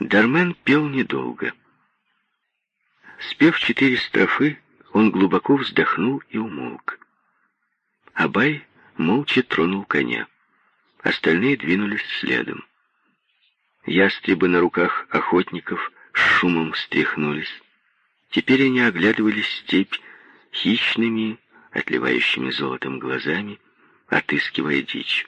Дармен пел недолго. Спев четыре строфы, он глубоко вздохнул и умолк. Абай молча тронул коня. Остальные двинулись следом. Ястребы на руках охотников с шумом встряхнулись. Теперь они оглядывали степь хищными, отливающими золотом глазами, отыскивая дичь.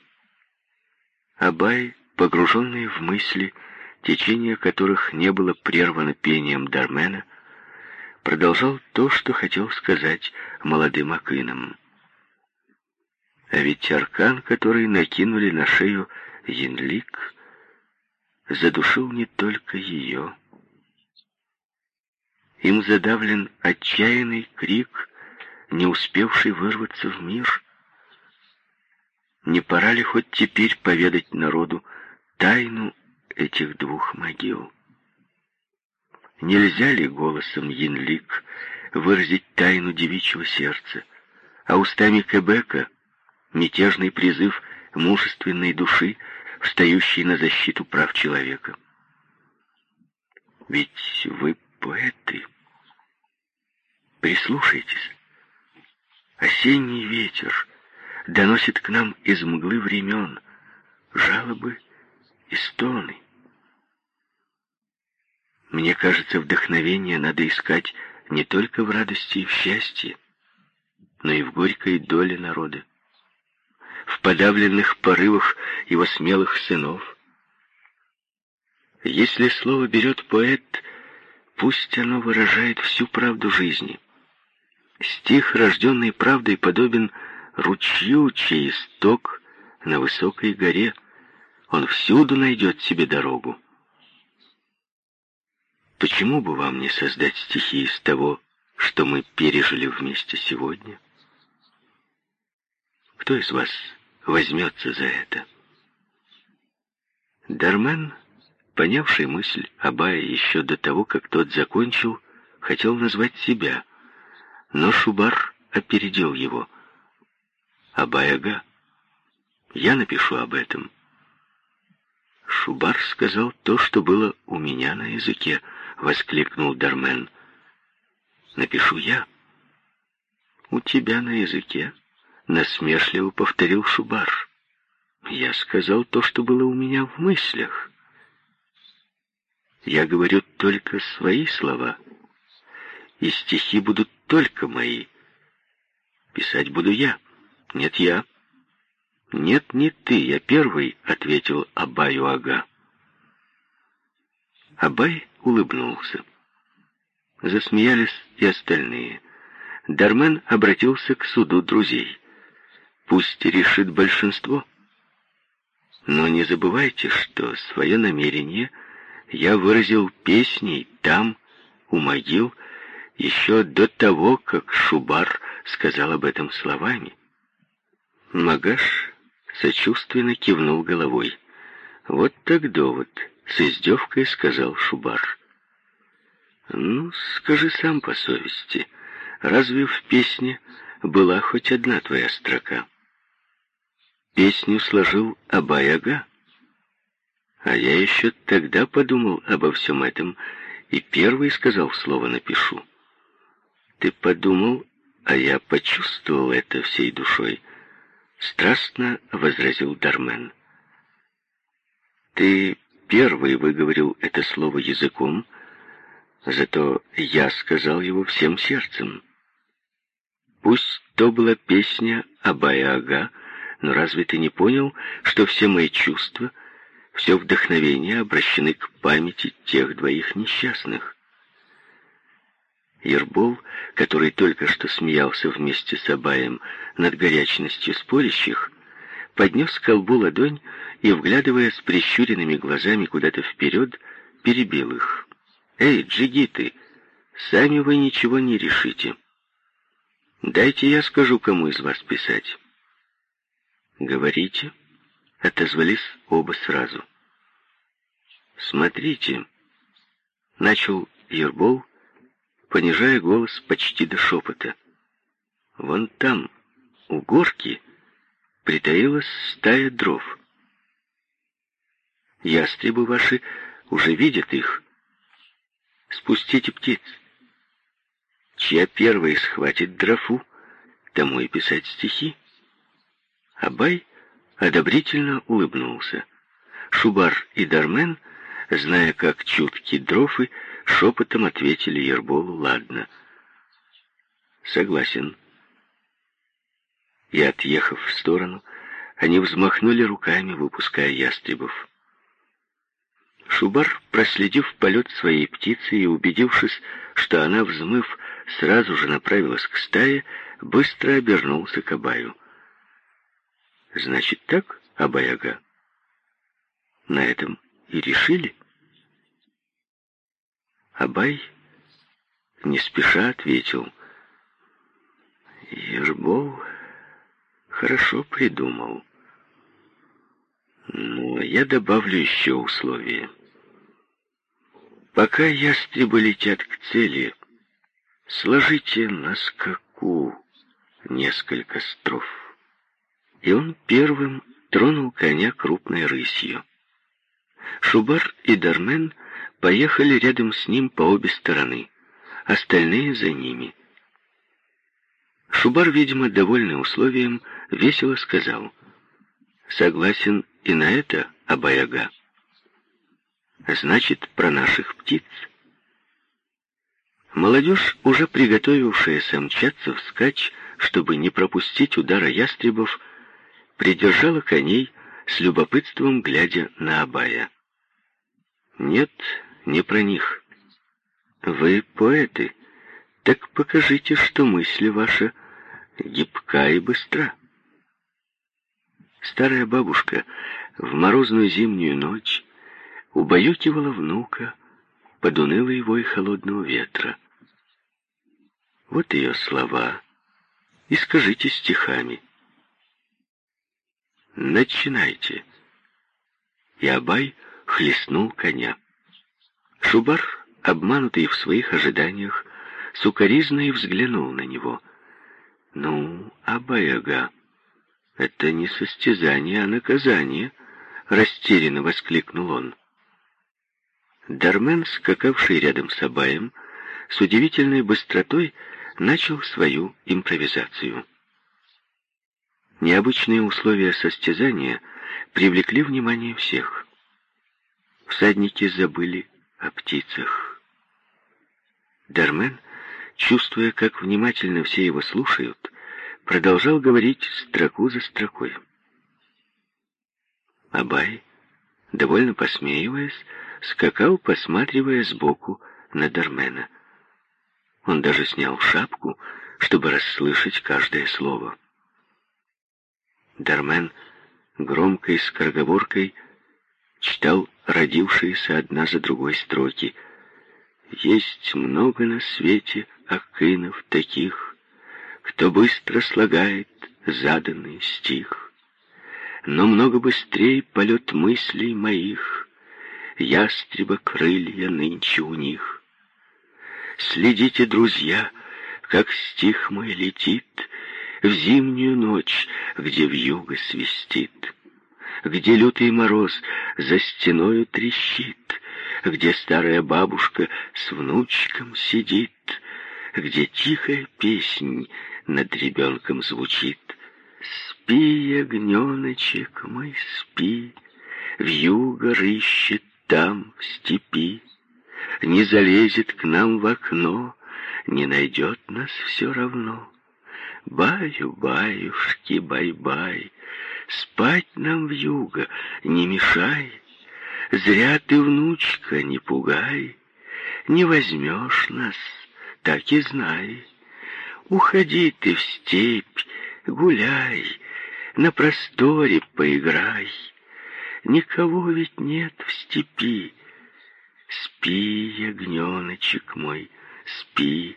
Абай, погруженный в мысли, течение которых не было прервано пением Дармена, продолжал то, что хотел сказать молодым акинам. А ведь аркан, который накинули на шею Янлик, задушил не только ее. Им задавлен отчаянный крик, не успевший вырваться в мир. Не пора ли хоть теперь поведать народу тайну этих двух могил? Нельзя ли голосом Янлик выразить тайну девичьего сердца, а устами Кебека мятежный призыв мужественной души — встающий на защиту прав человека. Ведь вы поэты. Прислушайтесь. Осенний ветер доносит к нам из мглы времен жалобы и стоны. Мне кажется, вдохновение надо искать не только в радости и в счастье, но и в горькой доле народа в подавленных порывах его смелых сынов. Если слово берет поэт, пусть оно выражает всю правду жизни. Стих, рожденный правдой, подобен ручью, чей исток на высокой горе. Он всюду найдет себе дорогу. Почему бы вам не создать стихи из того, что мы пережили вместе сегодня? Кто из вас возьмется за это. Дармен, понявший мысль Абая еще до того, как тот закончил, хотел назвать себя, но Шубар опередил его. «Абаяга, я напишу об этом». «Шубар сказал то, что было у меня на языке», — воскликнул Дармен. «Напишу я». «У тебя на языке?» насмешливо повторил Шубар. Я сказал то, что было у меня в мыслях. Я говорю только свои слова, и стихи будут только мои. Писать буду я. Нет, я. Нет, не ты, я первый, ответил Абаю Ага. Абай улыбнулся. Засмеялись и остальные. Дармен обратился к суду друзей. Пусть решит большинство. Но не забывайте, что свое намерение я выразил песней там, у могил, еще до того, как Шубар сказал об этом словами. Магаш сочувственно кивнул головой. «Вот так довод», — с издевкой сказал Шубар. «Ну, скажи сам по совести, разве в песне была хоть одна твоя строка?» Песню сложил Абай-ага. А я еще тогда подумал обо всем этом и первый сказал слово «напишу». Ты подумал, а я почувствовал это всей душой. Страстно возразил Дармен. Ты первый выговорил это слово языком, зато я сказал его всем сердцем. Пусть то была песня Абая-ага, но разве ты не понял, что все мои чувства, все вдохновение обращены к памяти тех двоих несчастных? Ербол, который только что смеялся вместе с Абаем над горячностью спорящих, поднес к колбу ладонь и, вглядываясь прищуренными глазами куда-то вперед, перебил их. «Эй, джигиты, сами вы ничего не решите. Дайте я скажу, кому из вас писать». «Говорите?» — отозвались оба сразу. «Смотрите!» — начал Ербол, понижая голос почти до шепота. «Вон там, у горки, притаилась стая дров. Ястребы ваши уже видят их. Спустите птиц. Чья первой схватит дрофу, тому и писать стихи. Абай одобрительно улыбнулся. Шубар и Дармен, зная, как чутки дрофы, шепотом ответили Ерболу «Ладно». «Согласен». И, отъехав в сторону, они взмахнули руками, выпуская ястребов. Шубар, проследив полет своей птицы и убедившись, что она, взмыв, сразу же направилась к стае, быстро обернулся к Абаю. «Значит так, Абаяга?» На этом и решили. Абай не спеша ответил. Ежбол хорошо придумал. Но я добавлю еще условие. Пока ястребы летят к цели, сложите на скаку несколько строф. И он первым тронул коня крупной рысью. Шубар и Дармен поехали рядом с ним по обе стороны, остальные за ними. Шубар, видимо, довольный условием, весело сказал, «Согласен и на это, Абаяга. Значит, про наших птиц». Молодежь, уже приготовившаяся мчаться вскачь, чтобы не пропустить удара ястребов, придержала коней с любопытством, глядя на Абая. Нет, не про них. Вы поэты, так покажите, что мысль ваша гибка и быстра. Старая бабушка в морозную зимнюю ночь убаюкивала внука под унылый вой холодного ветра. Вот ее слова, и скажите стихами. Начинайте. И Абай хлестнул коня. Шубар, обманутый в своих ожиданиях, сукоризно и взглянул на него. «Ну, Абаяга, это не состязание, а наказание», — растерянно воскликнул он. Дармен, скакавший рядом с Абаем, с удивительной быстротой начал свою импровизацию. Необычные условия состязания привлекли внимание всех. Всадники забыли о птицах. Дармен, чувствуя, как внимательно все его слушают, продолжал говорить строку за строкой. Абай, довольно посмеиваясь, скакал, посматривая сбоку на Дармена. Он даже снял шапку, чтобы расслышать каждое слово. Дармен громкой скороговоркой читал родившиеся одна за другой строки. Есть много на свете акинов таких, кто быстро слагает заданный стих. Но много быстрее полет мыслей моих, ястреба крылья нынче у них. Следите, друзья, как стих мой летит в зимнюю ночь, где вьюга свистит где лютый мороз за стеною трещит, где старая бабушка с внучком сидит, где тихая песнь над ребенком звучит. Спи, ягненочек мой, спи, вьюга рыщет там, в степи, не залезет к нам в окно, не найдет нас все равно. Баю-баюшки, бай-бай, Спать нам вьюга не мешай, Зря ты, внучка, не пугай, Не возьмешь нас, так и знай. Уходи ты в степь, гуляй, На просторе поиграй. Никого ведь нет в степи. Спи, ягненочек мой, спи.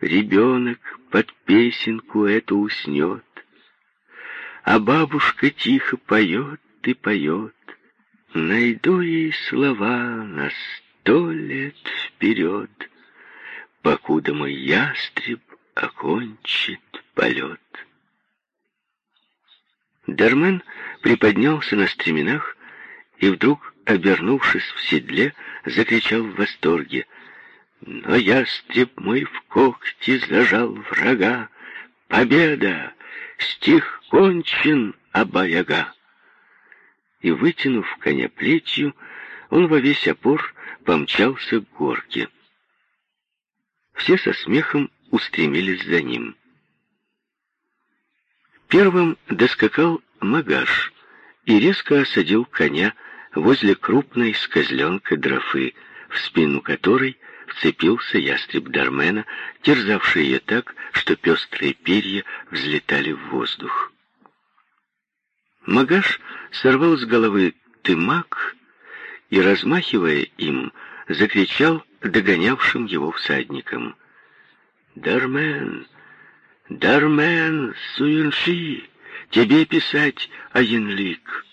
Ребенок под песенку эту уснет, а бабушка тихо поет и поет. Найду ей слова на сто лет вперед, Покуда мой ястреб окончит полет. Дармен приподнялся на стременах и вдруг обернувшись в седле, закричал в восторге. Но ястреб мой в когти зажал врага. Победа! Стих кончен, обаяга. И, вытянув коня плетью, он во весь опор помчался к горке. Все со смехом устремились за ним. Первым доскакал Магаш и резко осадил коня возле крупной скозленка дрофы, в спину которой вцепился ястреб Дармена, терзавший ее так, что пестрые перья взлетали в воздух. Магаш сорвал с головы тымак и, размахивая им, закричал догонявшим его всадникам. «Дармен! Дармен! Суинши! Тебе писать, Аенлик!»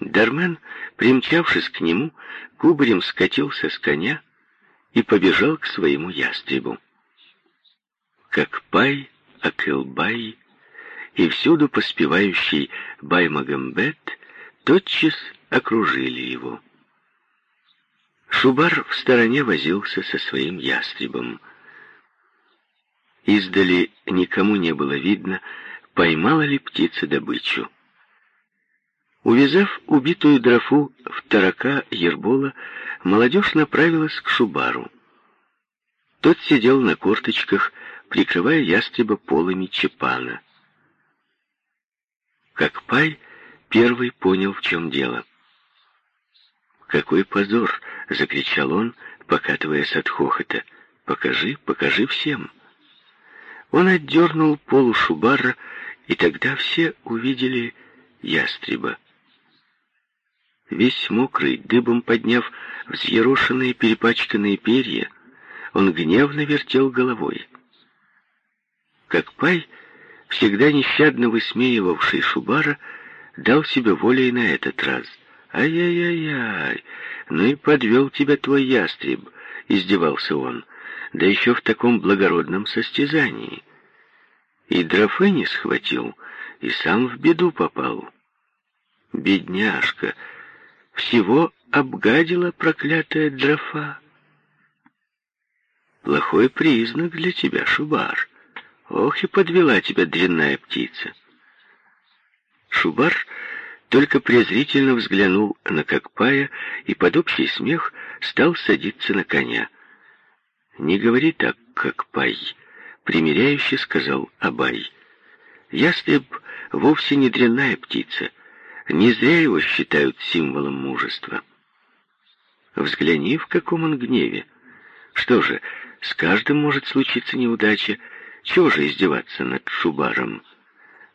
Дармен, примчавшись к нему, кубарем скатился с коня и побежал к своему ястребу. Как пай, Акылбай и всюду поспевающий Баймагамбет тотчас окружили его. Шубар в стороне возился со своим ястребом. Издали никому не было видно, поймала ли птица добычу. Увязав убитую дрофу в тарака Ербола, молодежь направилась к Шубару. Тот сидел на корточках, прикрывая ястреба полами чепана. Как пай первый понял, в чем дело. «Какой позор!» — закричал он, покатываясь от хохота. «Покажи, покажи всем!» Он отдернул полу Шубара, и тогда все увидели ястреба. Весь мокрый, дыбом подняв взъерошенные перепачканные перья, он гневно вертел головой. Как пай, всегда нещадно высмеивавший Шубара, дал себе волей на этот раз. «Ай-яй-яй-яй, ну и подвел тебя твой ястреб», — издевался он, да еще в таком благородном состязании. И дрофы не схватил, и сам в беду попал. Бедняжка, всего обгадила проклятая дрофа. Плохой признак для тебя, Шубар. Ох и подвела тебя дрянная птица. Шубар только презрительно взглянул на Кокпая и под общий смех стал садиться на коня. «Не говори так, Кокпай», — примиряюще сказал Абай. «Ястреб вовсе не дрянная птица». Не зря его считают символом мужества. Взгляни, в каком он гневе. Что же, с каждым может случиться неудача. Чего же издеваться над Шубаром?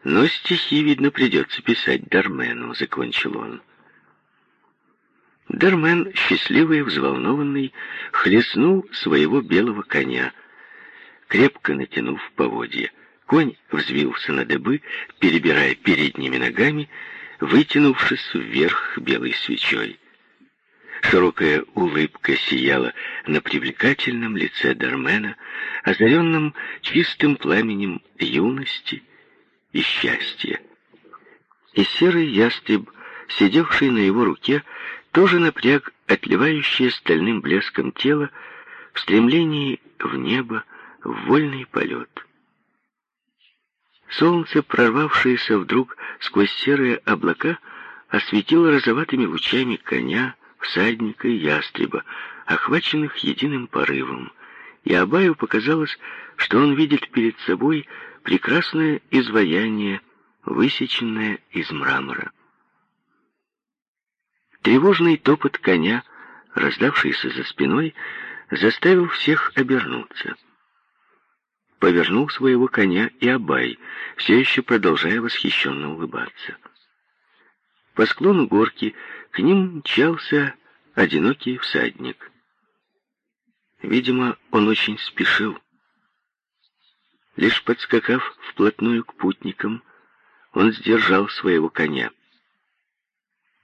Но стихи, видно, придется писать Дармену, закончил он. Дармен, счастливый и взволнованный, хлестнул своего белого коня, крепко натянув поводья. Конь взвился на дыбы, перебирая передними ногами, вытянувшись вверх белой свечой. Широкая улыбка сияла на привлекательном лице Дармена, озаренном чистым пламенем юности и счастья. И серый ястреб, сидевший на его руке, тоже напряг отливающее стальным блеском тело в стремлении в небо, в вольный полет. Солнце, прорвавшееся вдруг сквозь серые облака, осветило розоватыми лучами коня, всадника и ястреба, охваченных единым порывом. И Абаю показалось, что он видит перед собой прекрасное изваяние, высеченное из мрамора. Тревожный топот коня, раздавшийся за спиной, заставил всех обернуться — повернул своего коня и Абай, все еще продолжая восхищенно улыбаться. По склону горки к ним мчался одинокий всадник. Видимо, он очень спешил. Лишь подскакав вплотную к путникам, он сдержал своего коня.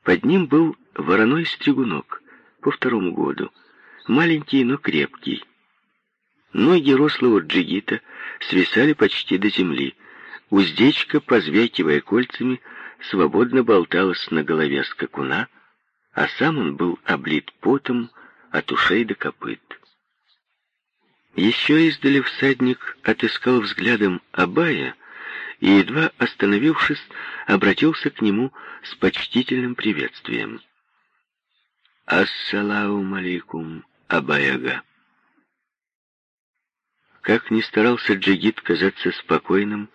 Под ним был вороной стригунок по второму году, маленький, но крепкий. Ноги рослого джигита свисали почти до земли. Уздечка, позвякивая кольцами, свободно болталась на голове скакуна, а сам он был облит потом от ушей до копыт. Еще издали всадник отыскал взглядом Абая и, едва остановившись, обратился к нему с почтительным приветствием. «Ассалаум алейкум, Абаяга!» Как ни старался Джигит казаться спокойным,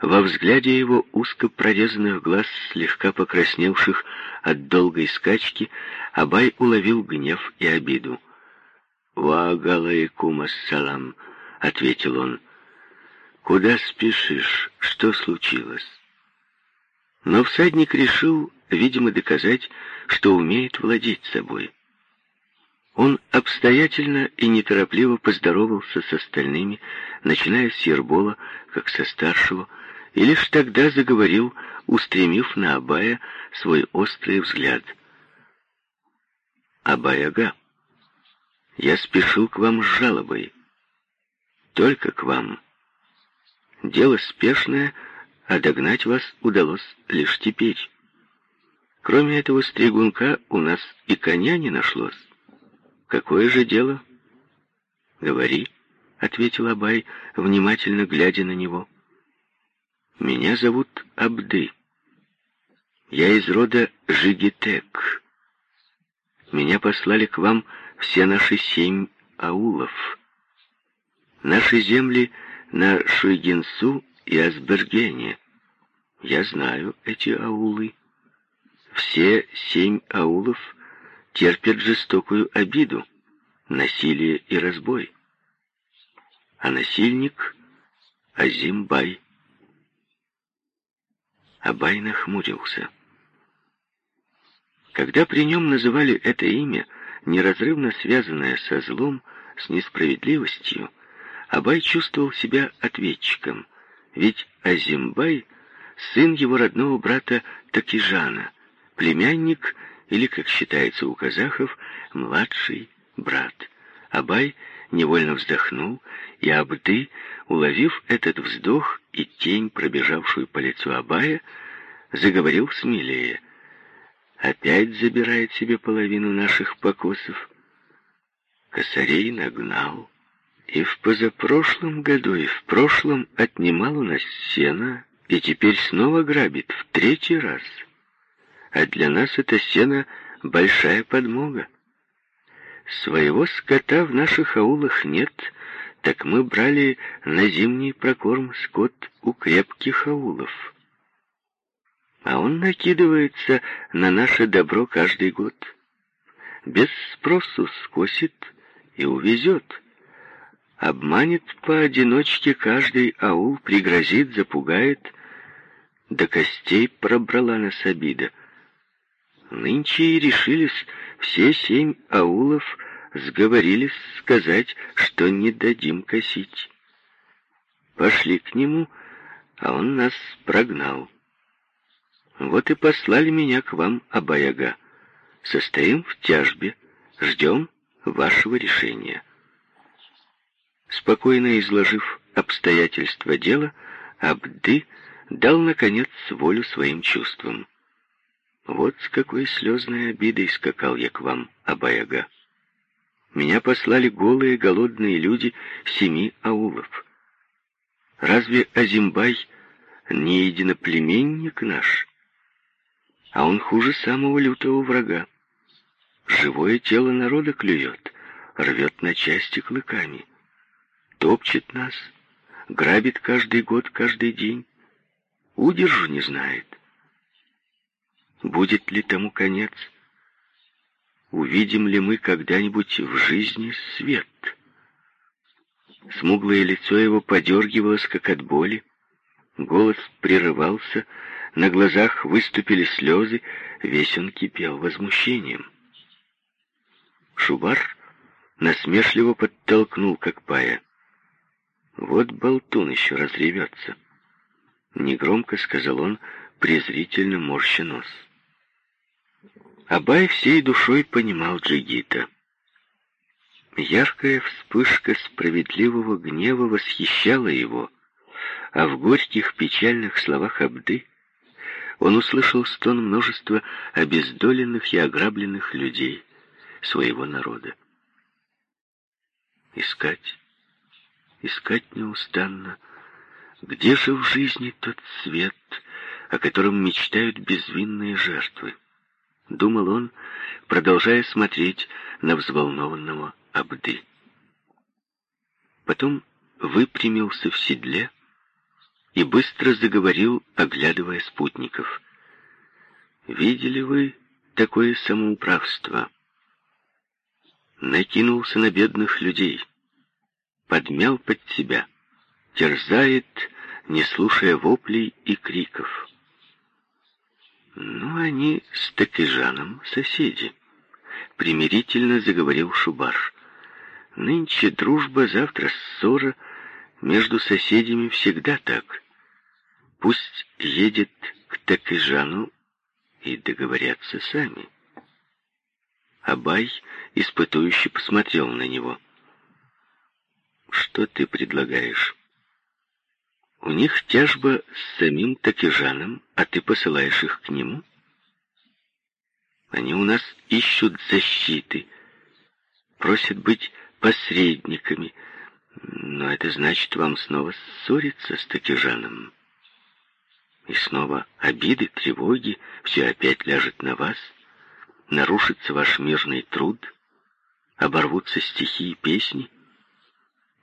во взгляде его узко прорезанных глаз, слегка покрасневших от долгой скачки, Абай уловил гнев и обиду. «Ваагалайкум ассалам», — ответил он. «Куда спешишь? Что случилось?» Но всадник решил, видимо, доказать, что умеет владеть собой. Он обстоятельно и неторопливо поздоровался с остальными, начиная с Ербола, как со старшего, и лишь тогда заговорил, устремив на Абая свой острый взгляд. «Абай-ага, я спешил к вам с жалобой. Только к вам. Дело спешное, а догнать вас удалось лишь теперь. Кроме этого стригунка у нас и коня не нашлось. Какое же дело?» «Говори», — ответил Абай, внимательно глядя на него. Меня зовут Абды. Я из рода Жигитек. Меня послали к вам все наши семь аулов. Наши земли на Шуйгинсу и Асбергене. Я знаю эти аулы. Все семь аулов терпят жестокую обиду, насилие и разбой. А насильник — Азимбай. Абай нахмурился. Когда при нем называли это имя, неразрывно связанное со злом, с несправедливостью, Абай чувствовал себя ответчиком, ведь Азимбай — сын его родного брата Такижана, племянник, или, как считается у казахов, младший брат. Абай невольно вздохнул, и Абды, уловив этот вздох и тень, пробежавшую по лицу Абая, заговорил смелее. Опять забирает себе половину наших покосов. Косарей нагнал. И в позапрошлом году, и в прошлом отнимал у нас сено, и теперь снова грабит в третий раз. А для нас это сено большая подмога. Своего скота в наших аулах нет, так мы брали на зимний прокорм скот у крепких аулов. А он накидывается на наше добро каждый год. Без спросу скосит и увезет. Обманет поодиночке каждый аул, пригрозит, запугает. До костей пробрала нас обида. Нынче и решились все семь аулов сговорились сказать, что не дадим косить. Пошли к нему, а он нас прогнал. Вот и послали меня к вам, Абаяга. Состоим в тяжбе, ждем вашего решения. Спокойно изложив обстоятельства дела, Абды дал, наконец, волю своим чувствам. Вот с какой слезной обидой скакал я к вам, Абаяга. Меня послали голые, голодные люди семи аулов. Разве Азимбай не единоплеменник наш? А он хуже самого лютого врага. Живое тело народа клюет, рвет на части клыками. Топчет нас, грабит каждый год, каждый день. Удержу не знает. Будет ли тому конец? Увидим ли мы когда-нибудь в жизни свет? Смуглое лицо его подергивалось, как от боли. Голос прерывался, на глазах выступили слезы, весь он кипел возмущением. Шубар насмешливо подтолкнул, как пая. Вот болтун еще разревется. Негромко сказал он, презрительно морща нос. Абай всей душой понимал Джигита. Яркая вспышка справедливого гнева восхищала его, а в горьких печальных словах Абды он услышал стон множества обездоленных и ограбленных людей своего народа. Искать, искать неустанно, где же в жизни тот свет, о котором мечтают безвинные жертвы? Думал он, продолжая смотреть на взволнованного Абды. Потом выпрямился в седле и быстро заговорил, оглядывая спутников. «Видели вы такое самоуправство?» Накинулся на бедных людей, подмял под себя, терзает, не слушая воплей и криков. «Ну, они с Такижаном соседи», — примирительно заговорил Шубар. «Нынче дружба, завтра ссора, между соседями всегда так. Пусть едет к Такижану и договорятся сами». Абай испытующе посмотрел на него. «Что ты предлагаешь?» У них тяжба с самим Такижаном, а ты посылаешь их к нему? Они у нас ищут защиты, просят быть посредниками, но это значит вам снова ссориться с Такижаном. И снова обиды, тревоги, все опять ляжет на вас, нарушится ваш мирный труд, оборвутся стихи и песни.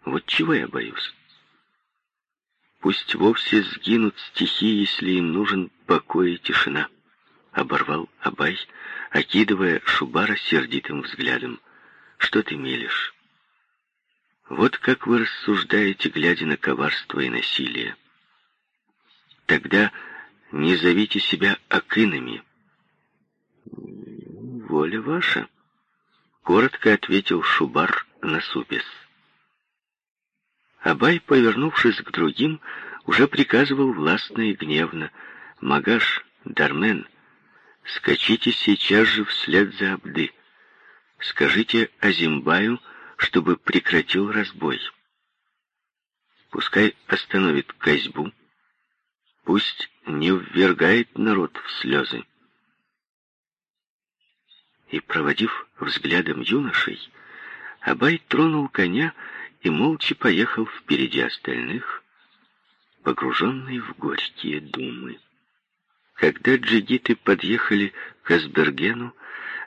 Вот чего я боюсь. Пусть вовсе сгинут стихи, если им нужен покой и тишина. Оборвал Абай, окидывая Шубара сердитым взглядом. Что ты мелешь? Вот как вы рассуждаете, глядя на коварство и насилие. Тогда не зовите себя акинами. Воля ваша, коротко ответил Шубар насупясь. Абай, повернувшись к другим, уже приказывал властно и гневно. «Магаш, Дармен, скачите сейчас же вслед за Абды. Скажите Азимбаю, чтобы прекратил разбой. Пускай остановит козьбу, пусть не ввергает народ в слезы». И, проводив взглядом юношей, Абай тронул коня и молча поехал впереди остальных, погруженный в горькие думы. Когда джигиты подъехали к Асбергену,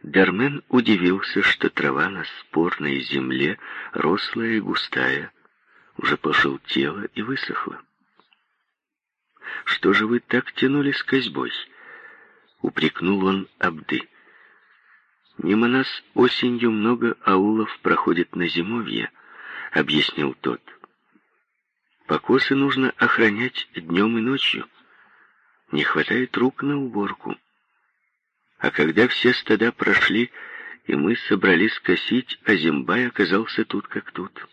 Дармен удивился, что трава на спорной земле, рослая и густая, уже пожелтела и высохла. «Что же вы так тянули с козьбой?» — упрекнул он Абды. «Мимо нас осенью много аулов проходит на зимовье, — объяснил тот. «Покосы нужно охранять днем и ночью. Не хватает рук на уборку. А когда все стада прошли, и мы собрались косить, а Зимбай оказался тут как тут.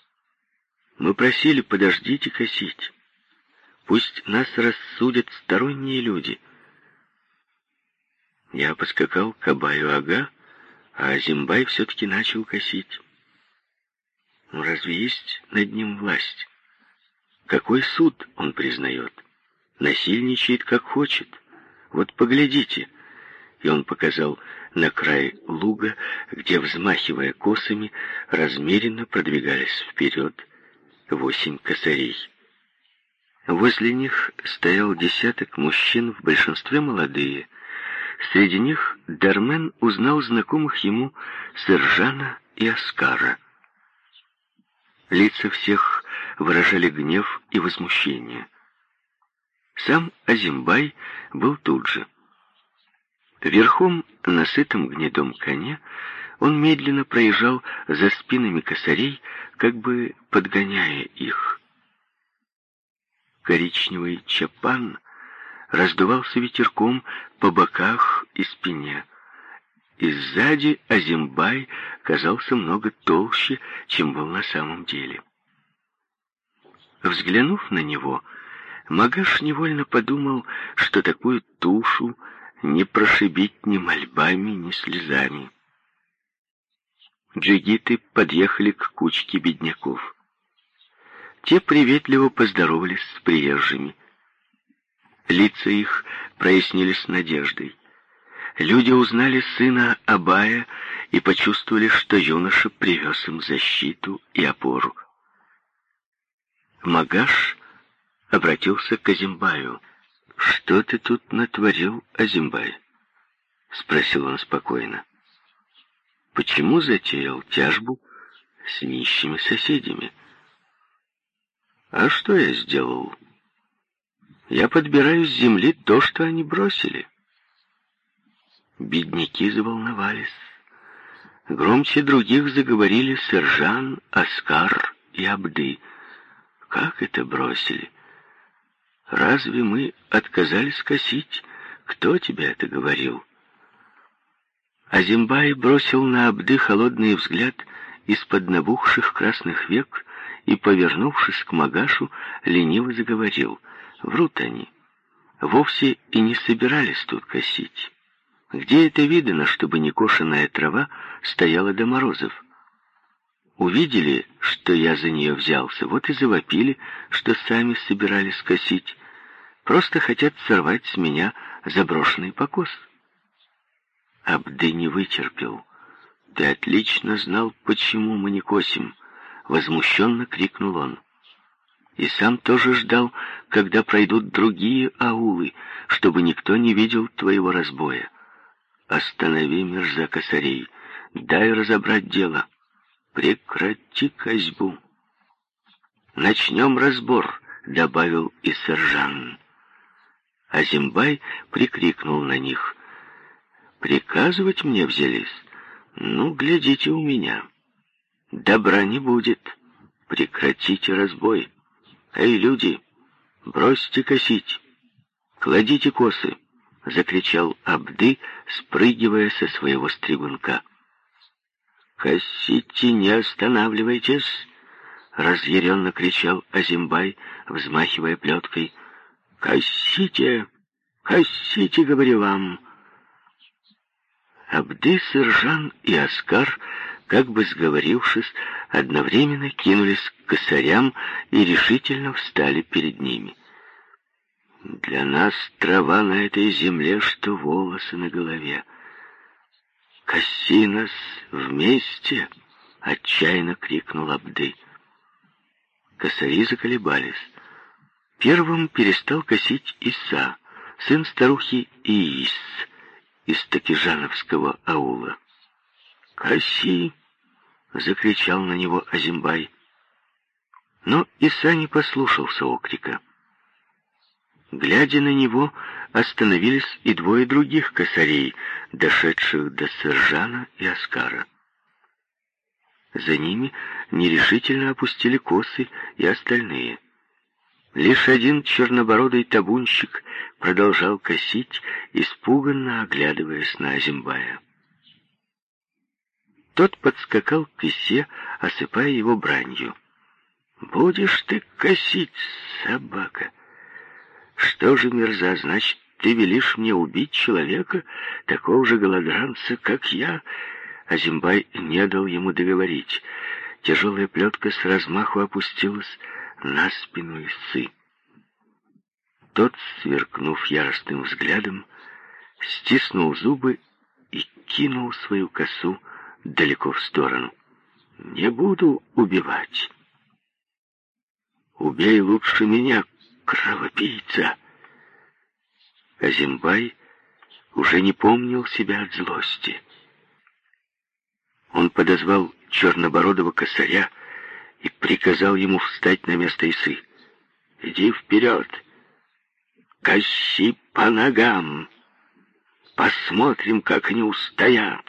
Мы просили, подождите косить. Пусть нас рассудят сторонние люди». Я поскакал к Абаю-ага, а Зимбай все-таки начал косить. Но разве есть над ним власть? Какой суд он признает? Насильничает, как хочет. Вот поглядите. И он показал на край луга, где, взмахивая косами, размеренно продвигались вперед восемь косарей. Возле них стоял десяток мужчин, в большинстве молодые. Среди них Дармен узнал знакомых ему Сержана и Аскара — Лица всех выражали гнев и возмущение. Сам Азимбай был тут же. Верхом на сытом гнедом коне он медленно проезжал за спинами косарей, как бы подгоняя их. Коричневый чапан раздувался ветерком по боках и спине и сзади Азимбай казался много толще, чем был на самом деле. Взглянув на него, Магаш невольно подумал, что такую тушу не прошибить ни мольбами, ни слезами. Джигиты подъехали к кучке бедняков. Те приветливо поздоровались с приезжими. Лица их прояснились надеждой. Люди узнали сына Абая и почувствовали, что юноша привез им защиту и опору. Магаш обратился к Азимбаю. «Что ты тут натворил, Азимбай?» — спросил он спокойно. «Почему затеял тяжбу с нищими соседями?» «А что я сделал?» «Я подбираю с земли то, что они бросили». Бедняки заволновались. Громче других заговорили Сержан, Оскар и Абды. Как это бросили? Разве мы отказались косить? Кто тебе это говорил? Азимбай бросил на Абды холодный взгляд из-под набухших красных век и, повернувшись к Магашу, лениво заговорил. Врут они. Вовсе и не собирались тут косить. Где это видано, чтобы некошенная трава стояла до морозов? Увидели, что я за нее взялся, вот и завопили, что сами собирались косить. Просто хотят сорвать с меня заброшенный покос. Абды не вытерпел. Ты отлично знал, почему мы не косим. Возмущенно крикнул он. И сам тоже ждал, когда пройдут другие аулы, чтобы никто не видел твоего разбоя. Останови, мерза косарей, дай разобрать дело. Прекрати козьбу. Начнем разбор, добавил и сержант. Азимбай прикрикнул на них. Приказывать мне взялись? Ну, глядите у меня. Добра не будет. Прекратите разбой. Эй, люди, бросьте косить. Кладите косы. — закричал Абды, спрыгивая со своего стригунка. «Косите, не останавливайтесь!» — разъяренно кричал Азимбай, взмахивая плеткой. «Косите! Косите, говорю вам!» Абды, Сержан и Оскар, как бы сговорившись, одновременно кинулись к косарям и решительно встали перед ними. Для нас трава на этой земле, что волосы на голове. «Коси нас вместе!» — отчаянно крикнул Абды. Косари заколебались. Первым перестал косить Иса, сын старухи Иис из Такижановского аула. «Коси!» — закричал на него Азимбай. Но Иса не послушался окрика. Глядя на него, остановились и двое других косарей, дошедших до Сержана и Оскара. За ними нерешительно опустили косы и остальные. Лишь один чернобородый табунщик продолжал косить, испуганно оглядываясь на Азимбая. Тот подскакал к Исе, осыпая его бранью. «Будешь ты косить, собака!» Что же, мерза, значит, ты велишь мне убить человека, такого же голодранца, как я?» Азимбай не дал ему договорить. Тяжелая плетка с размаху опустилась на спину Исы. Тот, сверкнув яростным взглядом, стиснул зубы и кинул свою косу далеко в сторону. «Не буду убивать. Убей лучше меня, кровопийца. Азимбай уже не помнил себя от злости. Он подозвал чернобородого косаря и приказал ему встать на место Исы. «Иди вперед! Коси по ногам! Посмотрим, как они устоят!»